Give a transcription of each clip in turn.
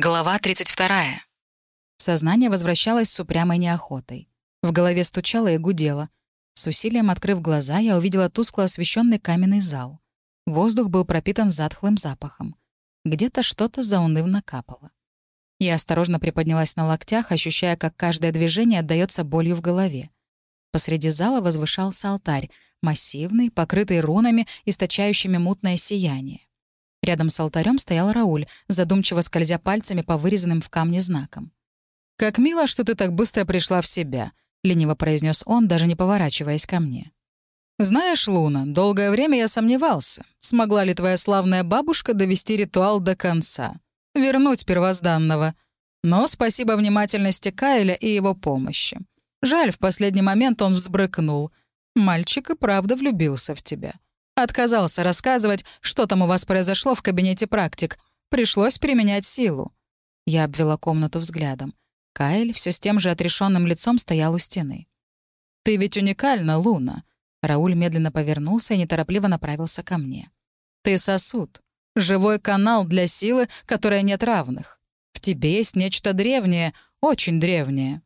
Глава 32. Сознание возвращалось с упрямой неохотой. В голове стучало и гудело. С усилием открыв глаза, я увидела тускло освещенный каменный зал. Воздух был пропитан затхлым запахом. Где-то что-то заунывно капало. Я осторожно приподнялась на локтях, ощущая, как каждое движение отдаётся болью в голове. Посреди зала возвышался алтарь, массивный, покрытый рунами, источающими мутное сияние. Рядом с алтарем стоял Рауль, задумчиво скользя пальцами по вырезанным в камне знакам. «Как мило, что ты так быстро пришла в себя», — лениво произнес он, даже не поворачиваясь ко мне. «Знаешь, Луна, долгое время я сомневался, смогла ли твоя славная бабушка довести ритуал до конца, вернуть первозданного. Но спасибо внимательности Кайля и его помощи. Жаль, в последний момент он взбрыкнул. Мальчик и правда влюбился в тебя. Отказался рассказывать, что там у вас произошло в кабинете практик. Пришлось применять силу. Я обвела комнату взглядом. Каэль все с тем же отрешенным лицом стоял у стены. «Ты ведь уникальна, Луна!» Рауль медленно повернулся и неторопливо направился ко мне. «Ты сосуд. Живой канал для силы, которой нет равных. В тебе есть нечто древнее, очень древнее».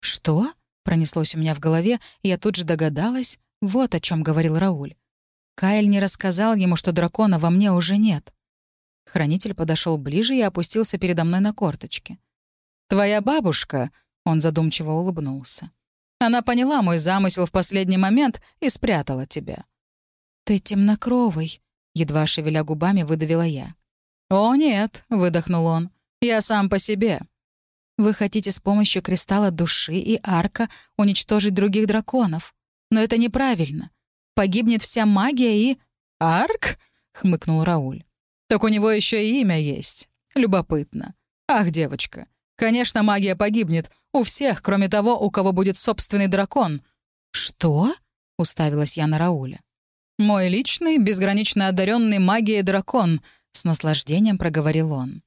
«Что?» — пронеслось у меня в голове, и я тут же догадалась, вот о чем говорил Рауль. Кайл не рассказал ему, что дракона во мне уже нет. Хранитель подошел ближе и опустился передо мной на корточки. «Твоя бабушка...» — он задумчиво улыбнулся. «Она поняла мой замысел в последний момент и спрятала тебя». «Ты темнокровый», — едва шевеля губами выдавила я. «О, нет», — выдохнул он. «Я сам по себе». «Вы хотите с помощью кристалла души и арка уничтожить других драконов. Но это неправильно. Погибнет вся магия и... «Арк?» — хмыкнул Рауль. «Так у него еще и имя есть. Любопытно. Ах, девочка, конечно, магия погибнет. У всех, кроме того, у кого будет собственный дракон». «Что?» — уставилась я на Рауля. «Мой личный, безгранично одаренный магией дракон», — с наслаждением проговорил он.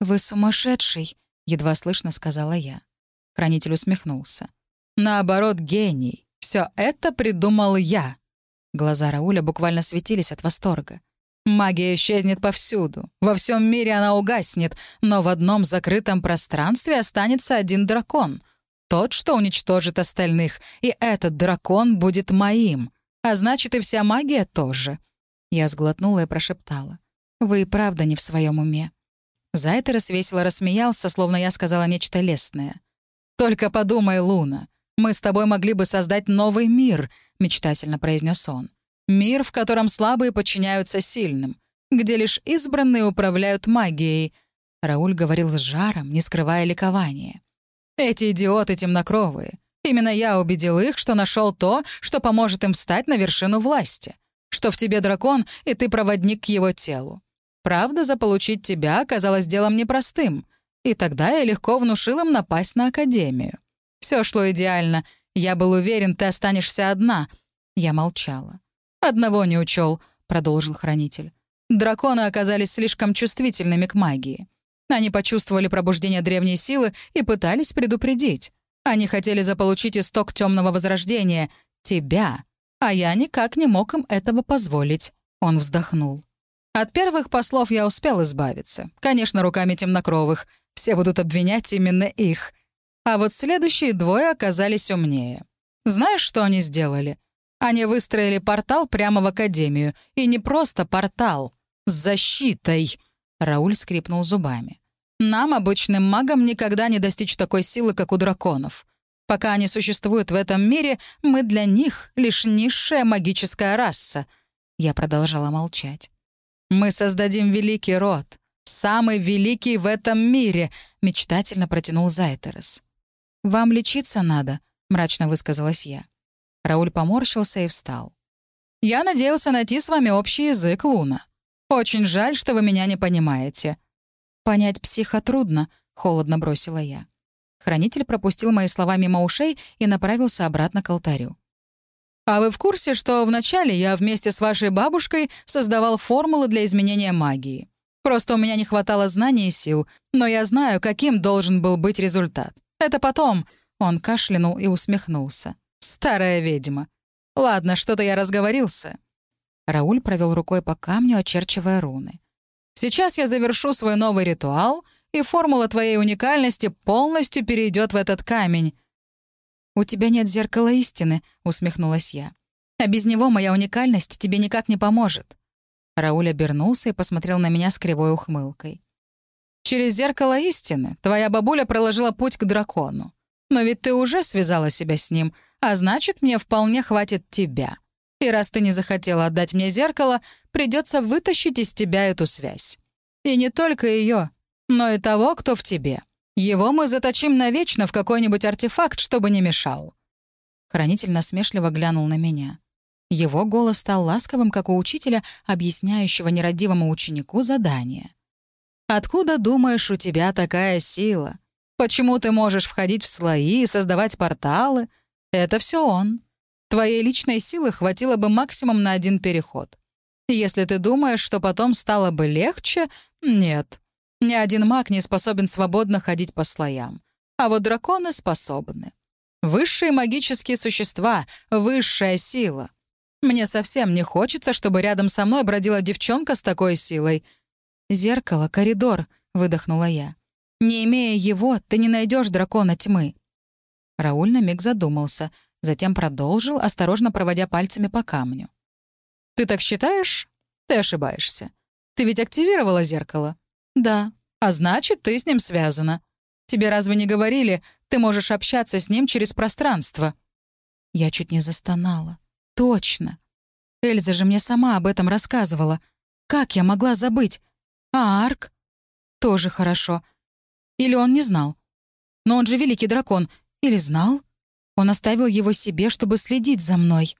«Вы сумасшедший», — едва слышно сказала я. Хранитель усмехнулся. «Наоборот, гений. Все это придумал я». Глаза Рауля буквально светились от восторга. Магия исчезнет повсюду. Во всем мире она угаснет, но в одном закрытом пространстве останется один дракон. Тот, что уничтожит остальных, и этот дракон будет моим. А значит, и вся магия тоже. Я сглотнула и прошептала. «Вы и правда не в своем уме». Зайтерес весело рассмеялся, словно я сказала нечто лестное. «Только подумай, Луна, мы с тобой могли бы создать новый мир», — мечтательно произнес он. «Мир, в котором слабые подчиняются сильным, где лишь избранные управляют магией». Рауль говорил с жаром, не скрывая ликования. «Эти идиоты темнокровые. Именно я убедил их, что нашел то, что поможет им встать на вершину власти. Что в тебе дракон, и ты проводник к его телу. Правда, заполучить тебя оказалось делом непростым. И тогда я легко внушил им напасть на Академию. Все шло идеально. Я был уверен, ты останешься одна». Я молчала. «Одного не учел, продолжил хранитель. «Драконы оказались слишком чувствительными к магии. Они почувствовали пробуждение древней силы и пытались предупредить. Они хотели заполучить исток темного возрождения — тебя. А я никак не мог им этого позволить». Он вздохнул. От первых послов я успел избавиться. Конечно, руками темнокровых. Все будут обвинять именно их. А вот следующие двое оказались умнее. Знаешь, что они сделали? Они выстроили портал прямо в Академию. И не просто портал. С защитой. Рауль скрипнул зубами. Нам, обычным магам, никогда не достичь такой силы, как у драконов. Пока они существуют в этом мире, мы для них лишь низшая магическая раса. Я продолжала молчать. Мы создадим великий род. Самый великий в этом мире, мечтательно протянул Зайтерес. «Вам лечиться надо», — мрачно высказалась я. Рауль поморщился и встал. «Я надеялся найти с вами общий язык, Луна. Очень жаль, что вы меня не понимаете». «Понять психа трудно», — холодно бросила я. Хранитель пропустил мои слова мимо ушей и направился обратно к алтарю. «А вы в курсе, что вначале я вместе с вашей бабушкой создавал формулы для изменения магии? Просто у меня не хватало знаний и сил, но я знаю, каким должен был быть результат. Это потом...» Он кашлянул и усмехнулся. «Старая ведьма. Ладно, что-то я разговорился». Рауль провел рукой по камню, очерчивая руны. «Сейчас я завершу свой новый ритуал, и формула твоей уникальности полностью перейдет в этот камень». «У тебя нет зеркала истины», — усмехнулась я. «А без него моя уникальность тебе никак не поможет». Рауль обернулся и посмотрел на меня с кривой ухмылкой. «Через зеркало истины твоя бабуля проложила путь к дракону. Но ведь ты уже связала себя с ним, а значит, мне вполне хватит тебя. И раз ты не захотела отдать мне зеркало, придется вытащить из тебя эту связь. И не только ее, но и того, кто в тебе. Его мы заточим навечно в какой-нибудь артефакт, чтобы не мешал». Хранитель насмешливо глянул на меня. Его голос стал ласковым, как у учителя, объясняющего нерадивому ученику задание. «Откуда, думаешь, у тебя такая сила? Почему ты можешь входить в слои и создавать порталы? Это все он. Твоей личной силы хватило бы максимум на один переход. Если ты думаешь, что потом стало бы легче, нет. Ни один маг не способен свободно ходить по слоям. А вот драконы способны. Высшие магические существа, высшая сила. Мне совсем не хочется, чтобы рядом со мной бродила девчонка с такой силой. «Зеркало, коридор», — выдохнула я. «Не имея его, ты не найдешь дракона тьмы». Рауль на миг задумался, затем продолжил, осторожно проводя пальцами по камню. «Ты так считаешь? Ты ошибаешься. Ты ведь активировала зеркало?» «Да. А значит, ты с ним связана. Тебе разве не говорили, ты можешь общаться с ним через пространство?» Я чуть не застонала. «Точно. Эльза же мне сама об этом рассказывала. Как я могла забыть? А Арк? Тоже хорошо. Или он не знал? Но он же великий дракон. Или знал? Он оставил его себе, чтобы следить за мной».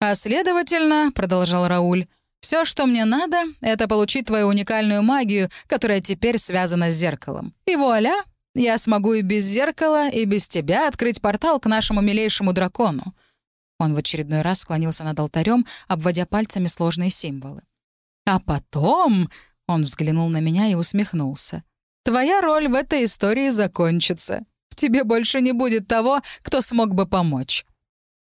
«А следовательно», — продолжал Рауль, все, что мне надо, это получить твою уникальную магию, которая теперь связана с зеркалом. И вуаля, я смогу и без зеркала, и без тебя открыть портал к нашему милейшему дракону». Он в очередной раз склонился над алтарем, обводя пальцами сложные символы. «А потом...» — он взглянул на меня и усмехнулся. «Твоя роль в этой истории закончится. В тебе больше не будет того, кто смог бы помочь».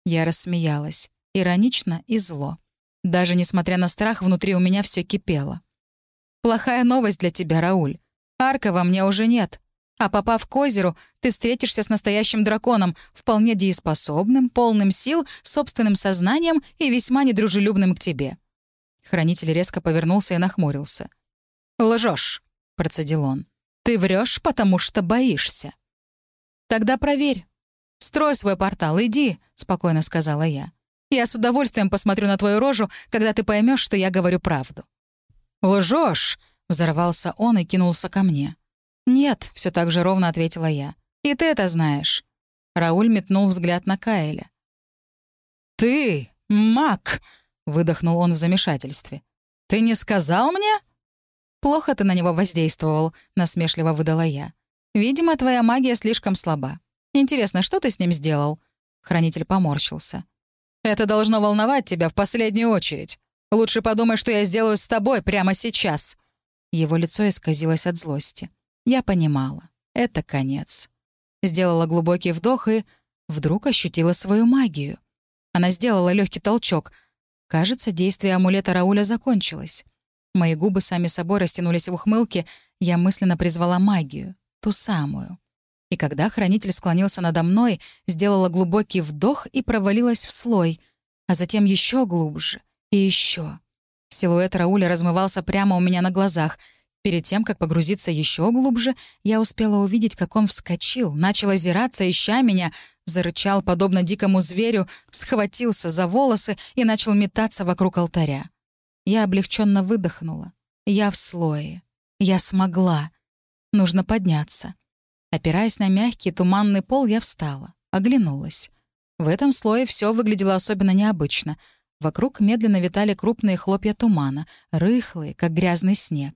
Я рассмеялась, иронично и зло. Даже несмотря на страх, внутри у меня все кипело. «Плохая новость для тебя, Рауль. Арка во мне уже нет. А попав к озеру, ты встретишься с настоящим драконом, вполне дееспособным, полным сил, собственным сознанием и весьма недружелюбным к тебе». Хранитель резко повернулся и нахмурился. «Лжешь», — процедил он. «Ты врешь, потому что боишься». «Тогда проверь. Строй свой портал, иди», — спокойно сказала я. Я с удовольствием посмотрю на твою рожу, когда ты поймешь, что я говорю правду». «Лжешь!» — взорвался он и кинулся ко мне. «Нет», — все так же ровно ответила я. «И ты это знаешь». Рауль метнул взгляд на Каэля. «Ты, маг!» — выдохнул он в замешательстве. «Ты не сказал мне?» «Плохо ты на него воздействовал», — насмешливо выдала я. «Видимо, твоя магия слишком слаба. Интересно, что ты с ним сделал?» Хранитель поморщился. Это должно волновать тебя в последнюю очередь. Лучше подумай, что я сделаю с тобой прямо сейчас». Его лицо исказилось от злости. Я понимала. Это конец. Сделала глубокий вдох и вдруг ощутила свою магию. Она сделала легкий толчок. Кажется, действие амулета Рауля закончилось. Мои губы сами собой растянулись в ухмылке, я мысленно призвала магию, ту самую. И когда хранитель склонился надо мной, сделала глубокий вдох и провалилась в слой, а затем еще глубже и еще. Силуэт Рауля размывался прямо у меня на глазах. Перед тем, как погрузиться еще глубже, я успела увидеть, как он вскочил, начал озираться, ища меня, зарычал, подобно дикому зверю, схватился за волосы и начал метаться вокруг алтаря. Я облегченно выдохнула. Я в слое. Я смогла. Нужно подняться. Опираясь на мягкий туманный пол, я встала, оглянулась. В этом слое все выглядело особенно необычно. Вокруг медленно витали крупные хлопья тумана, рыхлые, как грязный снег.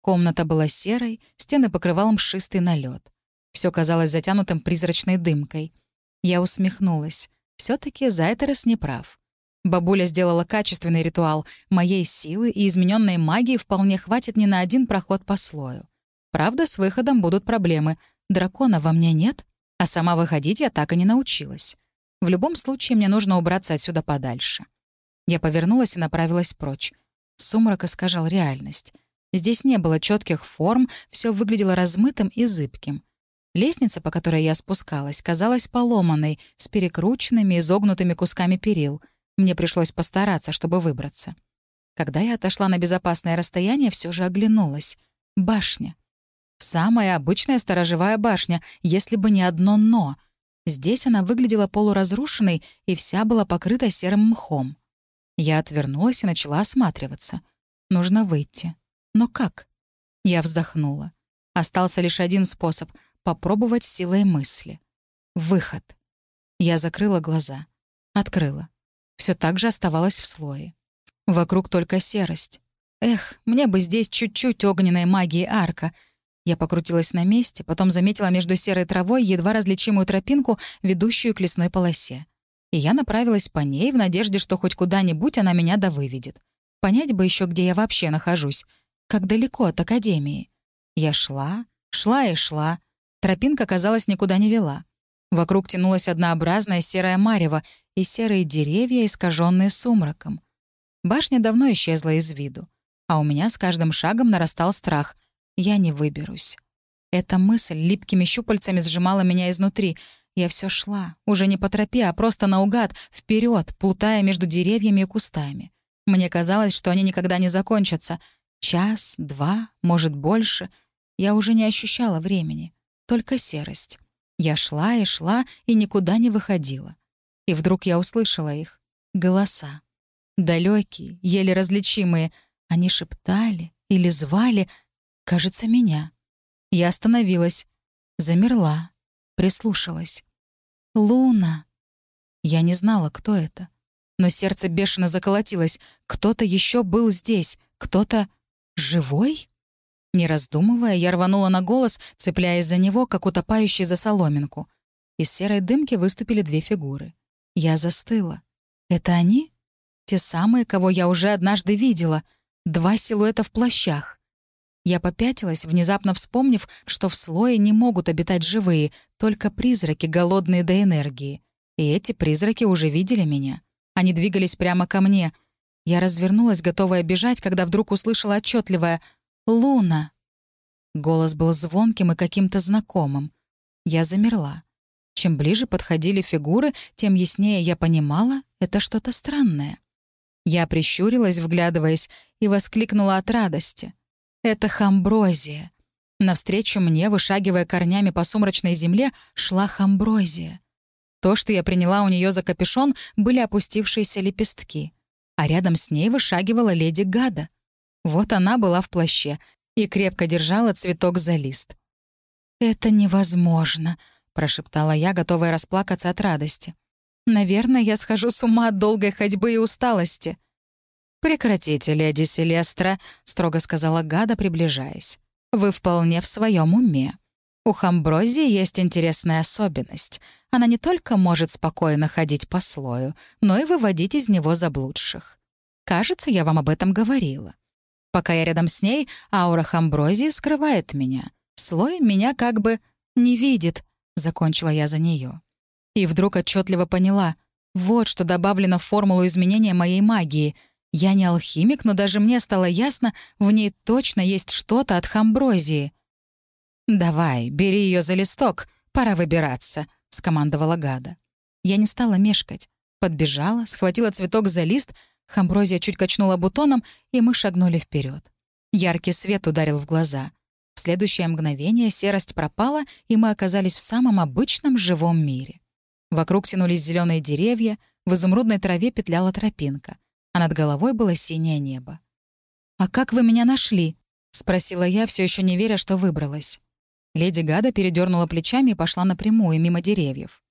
Комната была серой, стены покрывал мшистый налет. Все казалось затянутым призрачной дымкой. Я усмехнулась. все таки Зайтерес не прав. Бабуля сделала качественный ритуал. Моей силы и измененной магии вполне хватит не на один проход по слою. Правда, с выходом будут проблемы — Дракона во мне нет, а сама выходить я так и не научилась. В любом случае, мне нужно убраться отсюда подальше. Я повернулась и направилась прочь. Сумрак искажал реальность. Здесь не было четких форм, все выглядело размытым и зыбким. Лестница, по которой я спускалась, казалась поломанной, с перекрученными, изогнутыми кусками перил. Мне пришлось постараться, чтобы выбраться. Когда я отошла на безопасное расстояние, все же оглянулась. Башня. Самая обычная сторожевая башня, если бы не одно «но». Здесь она выглядела полуразрушенной и вся была покрыта серым мхом. Я отвернулась и начала осматриваться. Нужно выйти. Но как? Я вздохнула. Остался лишь один способ — попробовать силой мысли. Выход. Я закрыла глаза. Открыла. Все так же оставалось в слое. Вокруг только серость. Эх, мне бы здесь чуть-чуть огненной магии арка — я покрутилась на месте, потом заметила между серой травой едва различимую тропинку, ведущую к лесной полосе. И я направилась по ней в надежде, что хоть куда-нибудь она меня довыведет. Понять бы еще, где я вообще нахожусь. Как далеко от академии. Я шла, шла и шла. Тропинка, казалось, никуда не вела. Вокруг тянулась однообразная серая марево и серые деревья, искаженные сумраком. Башня давно исчезла из виду. А у меня с каждым шагом нарастал страх — я не выберусь. Эта мысль липкими щупальцами сжимала меня изнутри. Я все шла, уже не по тропе, а просто наугад, вперед, плутая между деревьями и кустами. Мне казалось, что они никогда не закончатся. Час, два, может, больше. Я уже не ощущала времени. Только серость. Я шла и шла, и никуда не выходила. И вдруг я услышала их. Голоса. Далекие, еле различимые. Они шептали или звали — Кажется, меня. Я остановилась, замерла, прислушалась. «Луна!» Я не знала, кто это. Но сердце бешено заколотилось. Кто-то еще был здесь. Кто-то... живой? Не раздумывая, я рванула на голос, цепляясь за него, как утопающий за соломинку. Из серой дымки выступили две фигуры. Я застыла. Это они? Те самые, кого я уже однажды видела. Два силуэта в плащах. Я попятилась, внезапно вспомнив, что в слое не могут обитать живые, только призраки, голодные до энергии. И эти призраки уже видели меня. Они двигались прямо ко мне. Я развернулась, готовая бежать, когда вдруг услышала отчетливое «Луна!». Голос был звонким и каким-то знакомым. Я замерла. Чем ближе подходили фигуры, тем яснее я понимала, это что-то странное. Я прищурилась, вглядываясь, и воскликнула от радости — это хамброзия. Навстречу мне, вышагивая корнями по сумрачной земле, шла хамброзия. То, что я приняла у нее за капюшон, были опустившиеся лепестки. А рядом с ней вышагивала леди Гада. Вот она была в плаще и крепко держала цветок за лист. «Это невозможно», — прошептала я, готовая расплакаться от радости. «Наверное, я схожу с ума от долгой ходьбы и усталости». «Прекратите, леди Селестра», — строго сказала Гада, приближаясь. «Вы вполне в своем уме. У Хамброзии есть интересная особенность. Она не только может спокойно ходить по слою, но и выводить из него заблудших. Кажется, я вам об этом говорила. Пока я рядом с ней, аура Хамброзии скрывает меня. Слой меня как бы не видит», — закончила я за нее. И вдруг отчетливо поняла — вот что добавлено в формулу изменения моей магии — я не алхимик, но даже мне стало ясно, в ней точно есть что-то от хамброзии. «Давай, бери ее за листок, пора выбираться», — скомандовала Гада. Я не стала мешкать. Подбежала, схватила цветок за лист, хамброзия чуть качнула бутоном, и мы шагнули вперед. Яркий свет ударил в глаза. В следующее мгновение серость пропала, и мы оказались в самом обычном живом мире. Вокруг тянулись зеленые деревья, в изумрудной траве петляла тропинка а над головой было синее небо. «А как вы меня нашли?» — спросила я, все еще не веря, что выбралась. Леди Гада передернула плечами и пошла напрямую, мимо деревьев.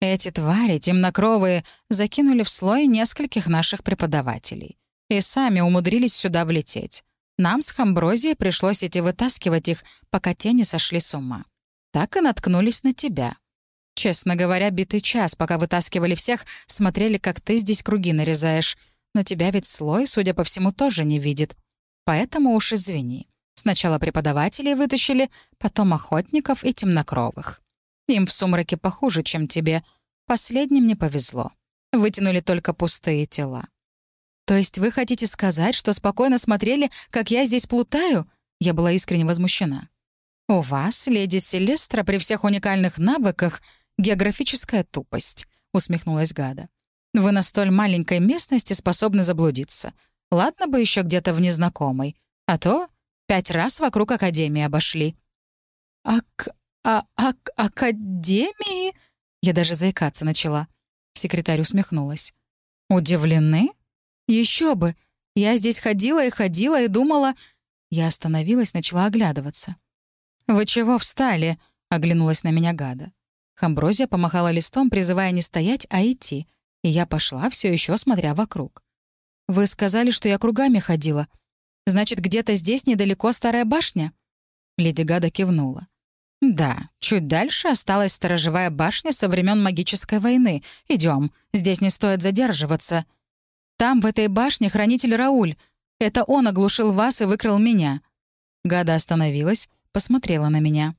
Эти твари, темнокровые, закинули в слой нескольких наших преподавателей. И сами умудрились сюда влететь. Нам с Хамброзией пришлось идти вытаскивать их, пока те не сошли с ума. Так и наткнулись на тебя. Честно говоря, битый час, пока вытаскивали всех, смотрели, как ты здесь круги нарезаешь, но тебя ведь слой, судя по всему, тоже не видит. Поэтому уж извини. Сначала преподавателей вытащили, потом охотников и темнокровых. Им в сумраке похуже, чем тебе. Последним не повезло. Вытянули только пустые тела. «То есть вы хотите сказать, что спокойно смотрели, как я здесь плутаю?» Я была искренне возмущена. «У вас, леди Селестра, при всех уникальных навыках, географическая тупость», — усмехнулась Гада. «Вы на столь маленькой местности способны заблудиться. Ладно бы еще где-то в незнакомой. А то пять раз вокруг Академии обошли». «Ак... А... Ак... Академии?» Я даже заикаться начала. Секретарь усмехнулась. «Удивлены? Еще бы! Я здесь ходила и ходила и думала...» Я остановилась, начала оглядываться. «Вы чего встали?» — оглянулась на меня гада. Хамброзия помахала листом, призывая не стоять, а идти. И я пошла, все еще смотря вокруг. «Вы сказали, что я кругами ходила. Значит, где-то здесь недалеко старая башня?» Леди Гада кивнула. «Да, чуть дальше осталась сторожевая башня со времен магической войны. Идем, здесь не стоит задерживаться. Там, в этой башне, хранитель Рауль. Это он оглушил вас и выкрал меня». Гада остановилась, посмотрела на меня.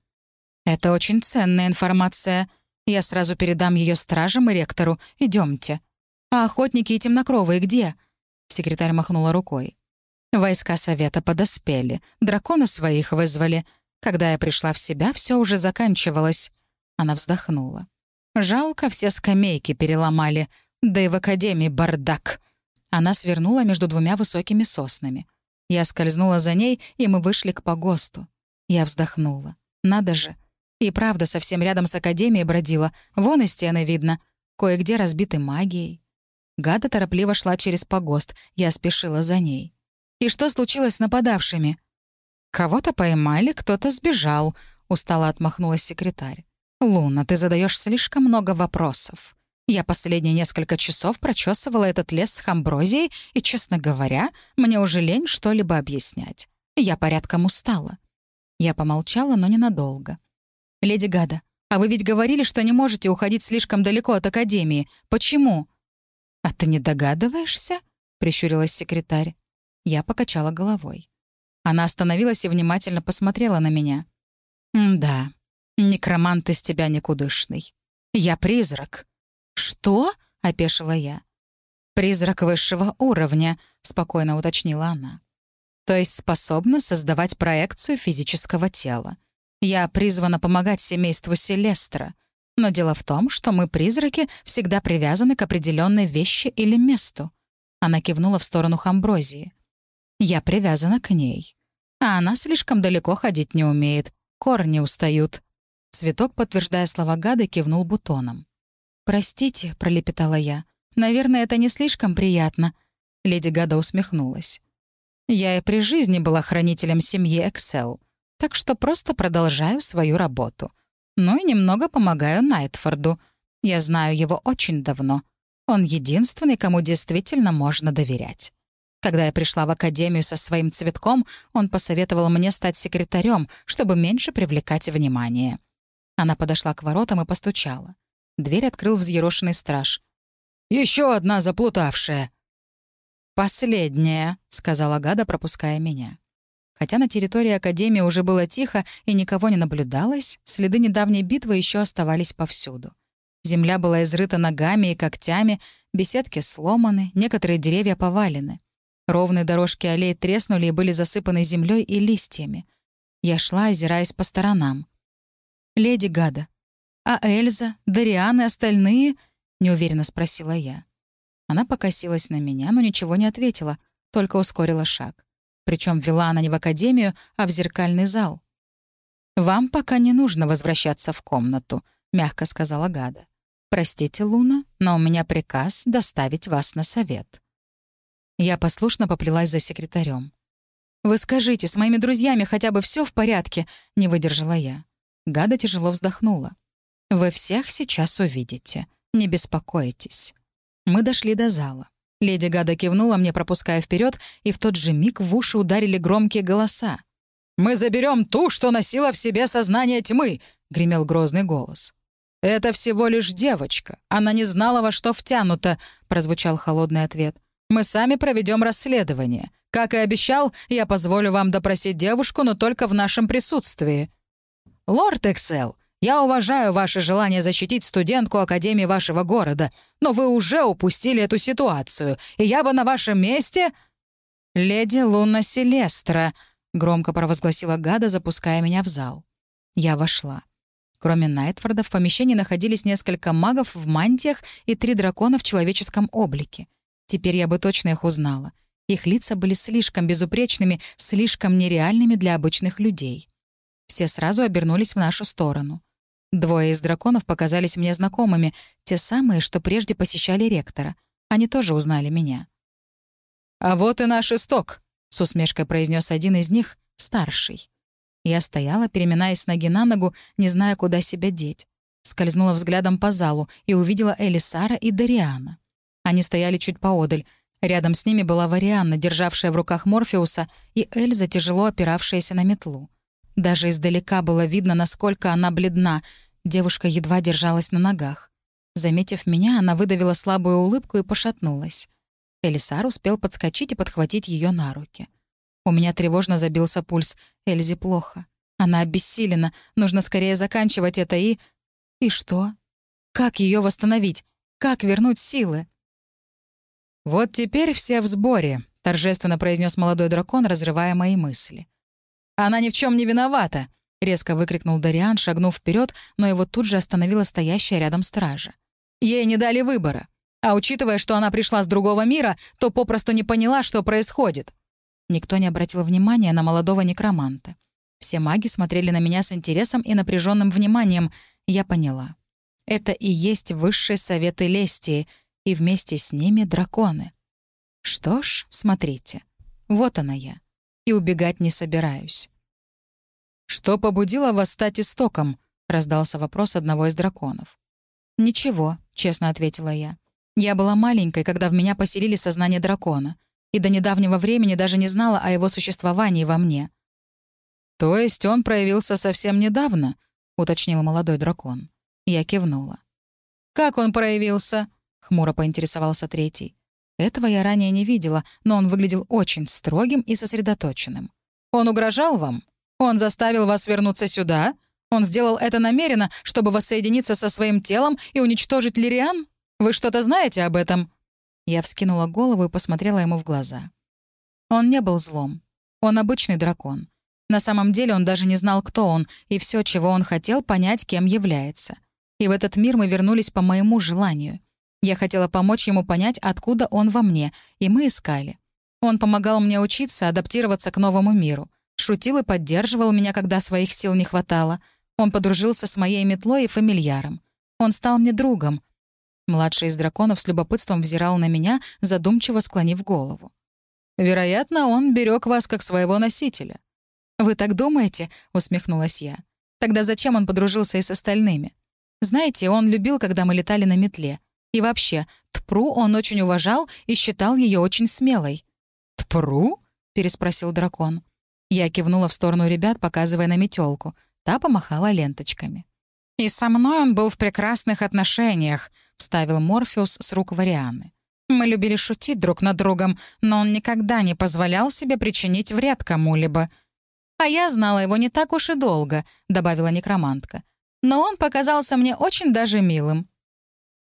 «Это очень ценная информация. Я сразу передам ее стражам и ректору. Идемте. А охотники и темнокровые где?» Секретарь махнула рукой. «Войска совета подоспели. Дракона своих вызвали. Когда я пришла в себя, все уже заканчивалось. Она вздохнула. Жалко, все скамейки переломали. Да и в академии бардак. Она свернула между двумя высокими соснами. Я скользнула за ней, и мы вышли к погосту. Я вздохнула. Надо же. И правда, совсем рядом с академией бродила. Вон и стены видно. Кое-где разбиты магией. Гада торопливо шла через погост. Я спешила за ней. «И что случилось с нападавшими?» «Кого-то поймали, кто-то сбежал», — устало отмахнулась секретарь. «Луна, ты задаешь слишком много вопросов. Я последние несколько часов прочесывала этот лес с хамброзией, и, честно говоря, мне уже лень что-либо объяснять. Я порядком устала». Я помолчала, но ненадолго. «Леди Гада, а вы ведь говорили, что не можете уходить слишком далеко от Академии. Почему?» «А ты не догадываешься?» — прищурилась секретарь. Я покачала головой. Она остановилась и внимательно посмотрела на меня. «Да, некромант из тебя никудышный. Я призрак». «Что?» — опешила я. «Призрак высшего уровня», — спокойно уточнила она. «То есть способна создавать проекцию физического тела. Я призвана помогать семейству Селестра. Но дело в том, что мы, призраки, всегда привязаны к определенной вещи или месту». Она кивнула в сторону Хамброзии. Я привязана к ней. А она слишком далеко ходить не умеет. Корни устают». Цветок, подтверждая слова гады, кивнул бутоном. «Простите», — пролепетала я. «Наверное, это не слишком приятно». Леди Гада усмехнулась. «Я и при жизни была хранителем семьи Эксел, так что просто продолжаю свою работу. Ну и немного помогаю Найтфорду. Я знаю его очень давно. Он единственный, кому действительно можно доверять. Когда я пришла в академию со своим цветком, он посоветовал мне стать секретарем, чтобы меньше привлекать внимание. Она подошла к воротам и постучала. Дверь открыл взъерошенный страж. Еще одна заплутавшая!» «Последняя», — сказала Гада, пропуская меня. Хотя на территории Академии уже было тихо и никого не наблюдалось, следы недавней битвы еще оставались повсюду. Земля была изрыта ногами и когтями, беседки сломаны, некоторые деревья повалены. Ровные дорожки аллей треснули и были засыпаны землей и листьями. Я шла, озираясь по сторонам. «Леди Гада, а Эльза, Дариан и остальные?» — неуверенно спросила я. Она покосилась на меня, но ничего не ответила, только ускорила шаг. Причем вела она не в академию, а в зеркальный зал. «Вам пока не нужно возвращаться в комнату», — мягко сказала Гада. «Простите, Луна, но у меня приказ доставить вас на совет». Я послушно поплелась за секретарем. «Вы скажите, с моими друзьями хотя бы все в порядке?» — не выдержала я. Гада тяжело вздохнула. «Вы всех сейчас увидите. Не беспокойтесь». Мы дошли до зала. Леди Гада кивнула мне, пропуская вперед, и в тот же миг в уши ударили громкие голоса. «Мы заберем ту, что носила в себе сознание тьмы!» — гремел грозный голос. «Это всего лишь девочка. Она не знала, во что втянута», — прозвучал холодный ответ. Мы сами проведем расследование. Как и обещал, я позволю вам допросить девушку, но только в нашем присутствии». «Лорд Эксел, Я уважаю ваше желание защитить студентку Академии вашего города, но вы уже упустили эту ситуацию, и я бы на вашем месте...» «Леди Луна Селестра», — громко провозгласила Гада, запуская меня в зал. Я вошла. Кроме Найтфорда, в помещении находились несколько магов в мантиях и три дракона в человеческом облике. Теперь я бы точно их узнала. Их лица были слишком безупречными, слишком нереальными для обычных людей. Все сразу обернулись в нашу сторону. Двое из драконов показались мне знакомыми, те самые, что прежде посещали ректора. Они тоже узнали меня. «А вот и наш исток», — с усмешкой произнес один из них, старший. Я стояла, переминаясь с ноги на ногу, не зная, куда себя деть. Скользнула взглядом по залу и увидела Элисара и Дариана. Они стояли чуть поодаль. Рядом с ними была Варианна, державшая в руках Морфеуса, и Эльза, тяжело опиравшаяся на метлу. Даже издалека было видно, насколько она бледна. Девушка едва держалась на ногах. Заметив меня, она выдавила слабую улыбку и пошатнулась. Элисар успел подскочить и подхватить ее на руки. У меня тревожно забился пульс. Эльзе плохо. Она обессилена. Нужно скорее заканчивать это и... И что? Как ее восстановить? Как вернуть силы? «Вот теперь все в сборе», — торжественно произнес молодой дракон, разрывая мои мысли. «Она ни в чем не виновата!» — резко выкрикнул Дариан, шагнув вперед, но его тут же остановила стоящая рядом стража. «Ей не дали выбора. А учитывая, что она пришла с другого мира, то попросту не поняла, что происходит». Никто не обратил внимания на молодого некроманта. Все маги смотрели на меня с интересом и напряженным вниманием. Я поняла. Это и есть высшие советы Лестии, и вместе с ними драконы. Что ж, смотрите. Вот она я. И убегать не собираюсь. «Что побудило вас стать истоком?» — раздался вопрос одного из драконов. «Ничего», — честно ответила я. «Я была маленькой, когда в меня поселили сознание дракона, и до недавнего времени даже не знала о его существовании во мне». «То есть он проявился совсем недавно?» — уточнил молодой дракон. Я кивнула. «Как он проявился?» — хмуро поинтересовался третий. Этого я ранее не видела, но он выглядел очень строгим и сосредоточенным. «Он угрожал вам?» Он заставил вас вернуться сюда? Он сделал это намеренно, чтобы воссоединиться со своим телом и уничтожить Лириан? Вы что-то знаете об этом?» Я вскинула голову и посмотрела ему в глаза. Он не был злом. Он обычный дракон. На самом деле он даже не знал, кто он, и все, чего он хотел, понять, кем является. И в этот мир мы вернулись по моему желанию. Я хотела помочь ему понять, откуда он во мне, и мы искали. Он помогал мне учиться, адаптироваться к новому миру — Шутил и поддерживал меня, когда своих сил не хватало. Он подружился с моей метлой и фамильяром. Он стал мне другом. Младший из драконов с любопытством взирал на меня, задумчиво склонив голову. «Вероятно, он берег вас как своего носителя». «Вы так думаете?» — усмехнулась я. «Тогда зачем он подружился и с остальными? Знаете, он любил, когда мы летали на метле. И вообще, Тпру он очень уважал и считал ее очень смелой». «Тпру?» — переспросил дракон. Я кивнула в сторону ребят, показывая на метелку. Та помахала ленточками. «И со мной он был в прекрасных отношениях», — вставил Морфеус с рук Варианы. «Мы любили шутить друг над другом, но он никогда не позволял себе причинить вред кому-либо». «А я знала его не так уж и долго», — добавила некромантка. «Но он показался мне очень даже милым».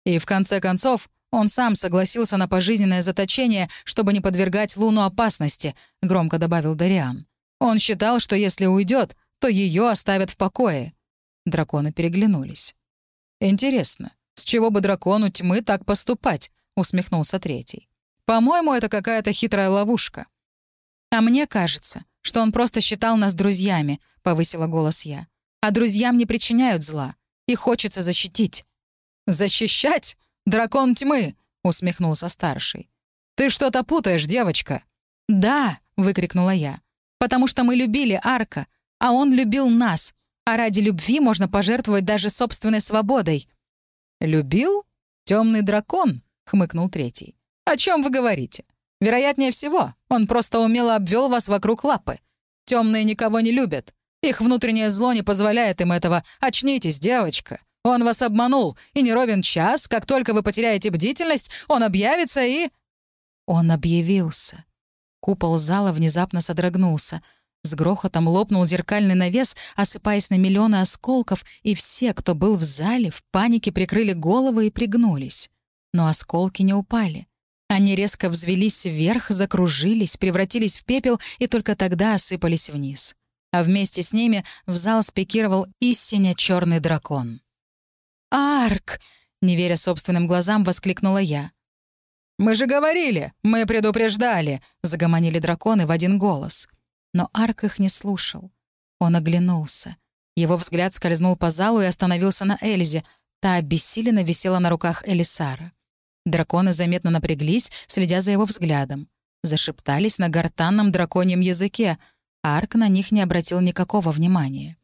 И в конце концов, он сам согласился на пожизненное заточение, чтобы не подвергать Луну опасности», — громко добавил Дариан. Он считал, что если уйдет, то ее оставят в покое. Драконы переглянулись. «Интересно, с чего бы дракону тьмы так поступать?» — усмехнулся третий. «По-моему, это какая-то хитрая ловушка». «А мне кажется, что он просто считал нас друзьями», — повысила голос я. «А друзьям не причиняют зла. Их хочется защитить». «Защищать? Дракон тьмы!» — усмехнулся старший. «Ты что-то путаешь, девочка». «Да!» — выкрикнула я потому что мы любили Арка, а он любил нас, а ради любви можно пожертвовать даже собственной свободой». «Любил? Темный дракон?» — хмыкнул третий. «О чем вы говорите? Вероятнее всего, он просто умело обвел вас вокруг лапы. Темные никого не любят. Их внутреннее зло не позволяет им этого. Очнитесь, девочка. Он вас обманул, и не ровен час, как только вы потеряете бдительность, он объявится и...» Он объявился. Купол зала внезапно содрогнулся. С грохотом лопнул зеркальный навес, осыпаясь на миллионы осколков, и все, кто был в зале, в панике прикрыли головы и пригнулись. Но осколки не упали. Они резко взвелись вверх, закружились, превратились в пепел и только тогда осыпались вниз. А вместе с ними в зал спикировал истинно черный дракон. «Арк!» — не веря собственным глазам, воскликнула я. «Мы же говорили! Мы предупреждали!» — загомонили драконы в один голос. Но Арк их не слушал. Он оглянулся. Его взгляд скользнул по залу и остановился на Эльзе. Та обессиленно висела на руках Элисара. Драконы заметно напряглись, следя за его взглядом. Зашептались на гортанном драконьем языке, Арк на них не обратил никакого внимания.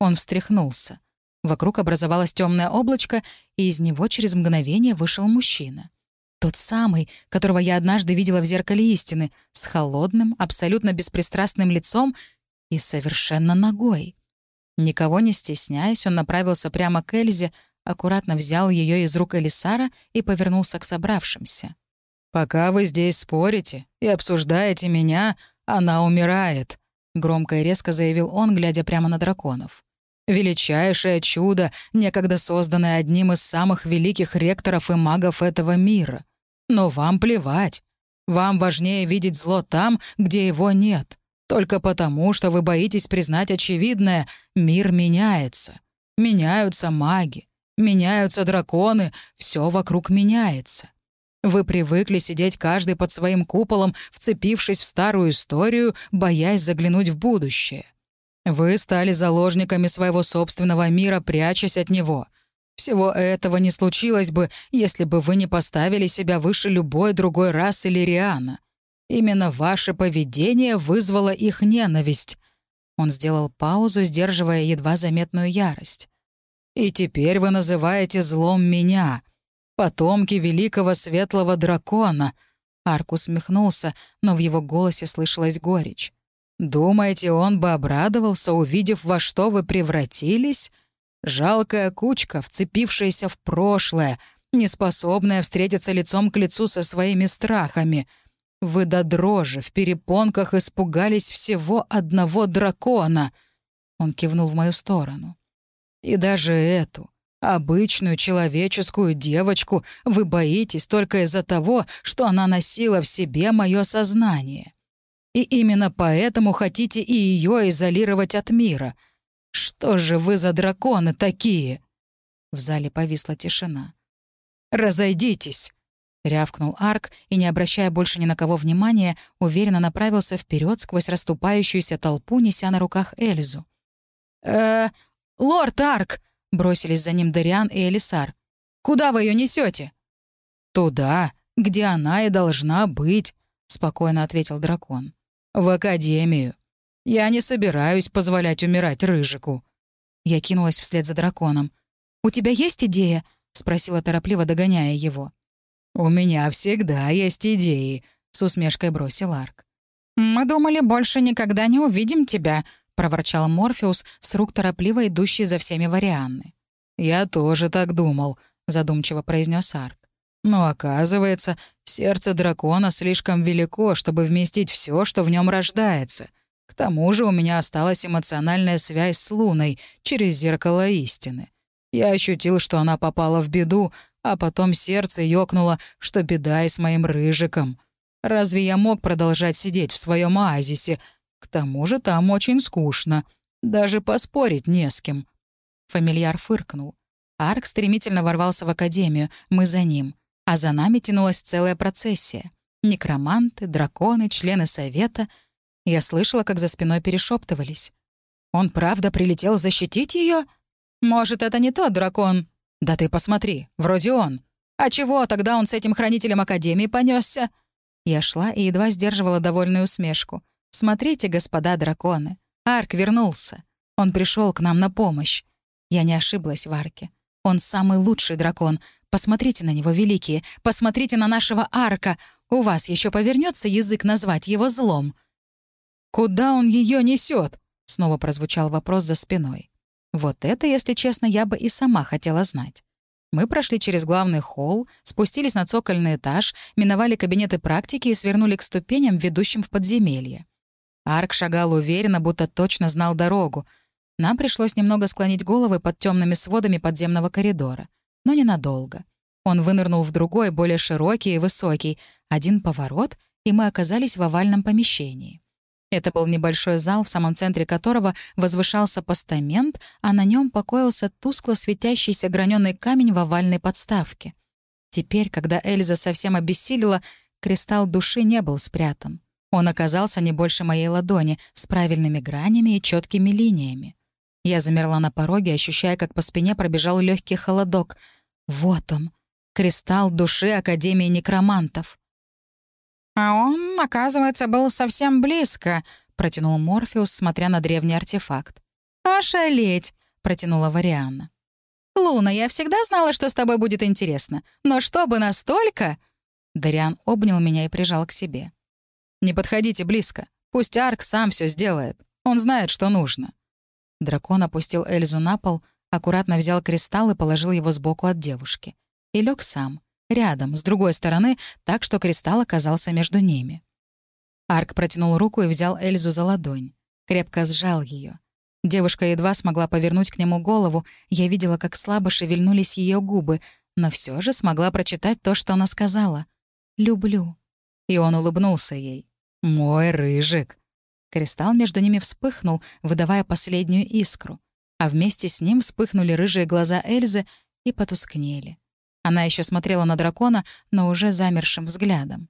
Он встряхнулся. Вокруг образовалось темное облачко, и из него через мгновение вышел мужчина. Тот самый, которого я однажды видела в зеркале истины, с холодным, абсолютно беспристрастным лицом и совершенно ногой. Никого не стесняясь, он направился прямо к Эльзе, аккуратно взял ее из рук Элисара и повернулся к собравшимся. «Пока вы здесь спорите и обсуждаете меня, она умирает», — громко и резко заявил он, глядя прямо на драконов. «Величайшее чудо, некогда созданное одним из самых великих ректоров и магов этого мира. Но вам плевать. Вам важнее видеть зло там, где его нет. Только потому, что вы боитесь признать очевидное, мир меняется. Меняются маги, Меняются драконы, все вокруг меняется. Вы привыкли сидеть каждый под своим куполом, вцепившись в старую историю, боясь заглянуть в будущее. Вы стали заложниками своего собственного мира, прячась от него. Всего этого не случилось бы, если бы вы не поставили себя выше любой другой расы Лириана. Именно ваше поведение вызвало их ненависть. Он сделал паузу, сдерживая едва заметную ярость. И теперь вы называете злом меня, потомки великого светлого дракона». Арк усмехнулся, но в его голосе слышалась горечь. «Думаете, он бы обрадовался, увидев, во что вы превратились? Жалкая кучка, вцепившаяся в прошлое, неспособная встретиться лицом к лицу со своими страхами. Вы до дрожи в перепонках испугались всего одного дракона». Он кивнул в мою сторону. И даже эту, обычную человеческую девочку, вы боитесь только из-за того, что она носила в себе мое сознание. И именно поэтому хотите и ее изолировать от мира. Что же вы за драконы такие?» В зале повисла тишина. «Разойдитесь!» — рявкнул Арк и, не обращая больше ни на кого внимания, уверенно направился вперед сквозь расступающуюся толпу, неся на руках Эльзу. «Э, «Лорд Арк!» — бросились за ним Дариан и Элисар. «Куда вы ее несете? «Туда, где она и должна быть», — спокойно ответил дракон. «В академию. Я не собираюсь позволять умирать Рыжику». Я кинулась вслед за драконом. «У тебя есть идея?» — спросила торопливо, догоняя его. «У меня всегда есть идеи», — с усмешкой бросил Арк. «Мы думали, больше никогда не увидим тебя», — проворчал Морфеус, с рук торопливо идущий за всеми Варианны. «Я тоже так думал», — задумчиво произнес Арк. «Но оказывается, сердце дракона слишком велико, чтобы вместить все, что в нем рождается. К тому же у меня осталась эмоциональная связь с Луной через зеркало истины. Я ощутил, что она попала в беду, а потом сердце ёкнуло, что беда и с моим рыжиком. Разве я мог продолжать сидеть в своем оазисе, к тому же там очень скучно. Даже поспорить не с кем». Фамильяр фыркнул. Арк стремительно ворвался в академию, мы за ним. А за нами тянулась целая процессия. Некроманты, драконы, члены совета. Я слышала, как за спиной перешептывались. «Он правда прилетел защитить ее? Может, это не тот дракон?» «Да ты посмотри, вроде он. А чего тогда он с этим хранителем Академии понесся? Я шла и едва сдерживала довольную усмешку. «Смотрите, господа драконы, Арк вернулся. Он пришел к нам на помощь. Я не ошиблась в Арке. Он самый лучший дракон. Посмотрите на него, великие. Посмотрите на нашего Арка. У вас еще повернется язык назвать его злом». «Куда он ее несет? снова прозвучал вопрос за спиной. Вот это, если честно, я бы и сама хотела знать. Мы прошли через главный холл, спустились на цокольный этаж, миновали кабинеты практики и свернули к ступеням, ведущим в подземелье. Арк шагал уверенно, будто точно знал дорогу. Нам пришлось немного склонить головы под темными сводами подземного коридора. Но ненадолго. Он вынырнул в другой, более широкий и высокий. Один поворот, и мы оказались в овальном помещении. Это был небольшой зал, в самом центре которого возвышался постамент, а на нем покоился тускло светящийся граненый камень в овальной подставке. Теперь, когда Эльза совсем обессилила, кристалл души не был спрятан. Он оказался не больше моей ладони, с правильными гранями и четкими линиями. Я замерла на пороге, ощущая, как по спине пробежал легкий холодок. Вот он, кристалл души Академии некромантов. «А он, оказывается, был совсем близко», — протянул Морфеус, смотря на древний артефакт. «Ошалеть!» — протянула Варианна. «Луна, я всегда знала, что с тобой будет интересно. Но чтобы настолько...» Дариан обнял меня и прижал к себе. «Не подходите близко. Пусть Арк сам все сделает. Он знает, что нужно». Дракон опустил Эльзу на пол, аккуратно взял кристалл и положил его сбоку от девушки. И лег сам, рядом, с другой стороны, так что кристалл оказался между ними. Арк протянул руку и взял Эльзу за ладонь. Крепко сжал ее. Девушка едва смогла повернуть к нему голову, я видела, как слабо шевельнулись ее губы, но все же смогла прочитать то, что она сказала. «Люблю». И он улыбнулся ей. «Мой рыжик». Кристалл между ними вспыхнул, выдавая последнюю искру. А вместе с ним вспыхнули рыжие глаза Эльзы и потускнели. Она еще смотрела на дракона, но уже замершим взглядом.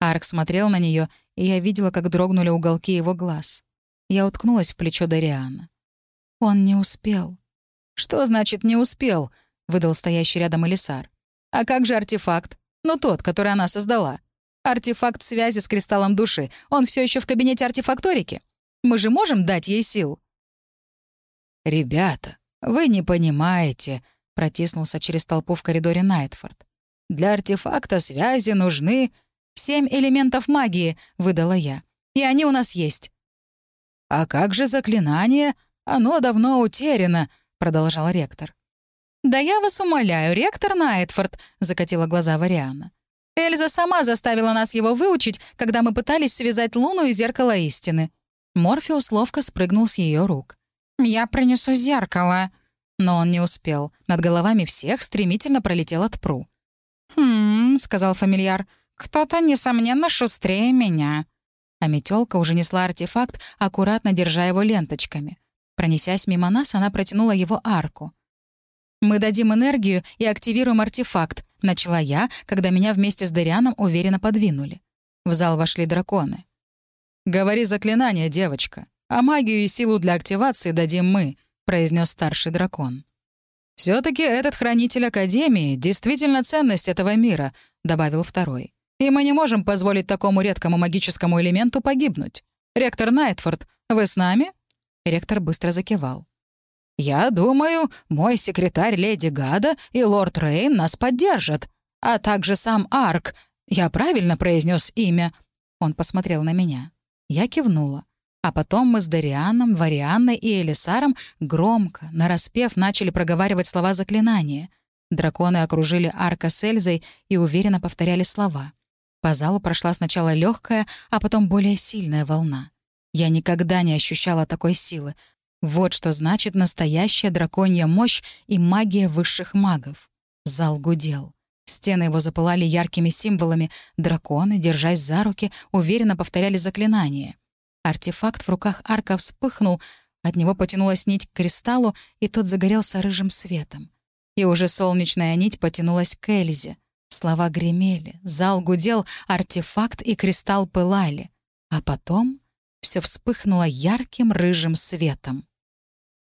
Арк смотрел на нее, и я видела, как дрогнули уголки его глаз. Я уткнулась в плечо Дариана. «Он не успел». «Что значит «не успел»?» — выдал стоящий рядом Элисар. «А как же артефакт? Ну, тот, который она создала. Артефакт связи с кристаллом души. Он все еще в кабинете артефакторики. Мы же можем дать ей сил?» «Ребята, вы не понимаете», Протиснулся через толпу в коридоре Найтфорд. «Для артефакта связи нужны семь элементов магии», — выдала я. «И они у нас есть». «А как же заклинание? Оно давно утеряно», — продолжал ректор. «Да я вас умоляю, ректор Найтфорд», — закатила глаза Вариана. «Эльза сама заставила нас его выучить, когда мы пытались связать Луну и зеркало истины». Морфеус ловко спрыгнул с ее рук. «Я принесу зеркало», но он не успел. Над головами всех стремительно пролетел отпру. «Хм», — сказал фамильяр, — «кто-то, несомненно, шустрее меня». А метелка уже несла артефакт, аккуратно держа его ленточками. Пронесясь мимо нас, она протянула его арку. «Мы дадим энергию и активируем артефакт», — начала я, когда меня вместе с Дарианом уверенно подвинули. В зал вошли драконы. «Говори заклинание, девочка, а магию и силу для активации дадим мы», произнес старший дракон. «Все-таки этот хранитель Академии — действительно ценность этого мира», — добавил второй. «И мы не можем позволить такому редкому магическому элементу погибнуть. Ректор Найтфорд, вы с нами?» Ректор быстро закивал. «Я думаю, мой секретарь Леди Гада и лорд Рейн нас поддержат, а также сам Арк. Я правильно произнес имя?» Он посмотрел на меня. Я кивнула. А потом мы с Дарианом, Варианной и Элисаром громко, нараспев, начали проговаривать слова заклинания. Драконы окружили Арка с Эльзой и уверенно повторяли слова. По залу прошла сначала легкая, а потом более сильная волна. Я никогда не ощущала такой силы. Вот что значит настоящая драконья мощь и магия высших магов. Зал гудел. Стены его запылали яркими символами. Драконы, держась за руки, уверенно повторяли заклинания. Артефакт в руках арка вспыхнул, от него потянулась нить к кристаллу, и тот загорелся рыжим светом. И уже солнечная нить потянулась к Эльзе. Слова гремели, зал гудел, артефакт и кристалл пылали. А потом все вспыхнуло ярким рыжим светом.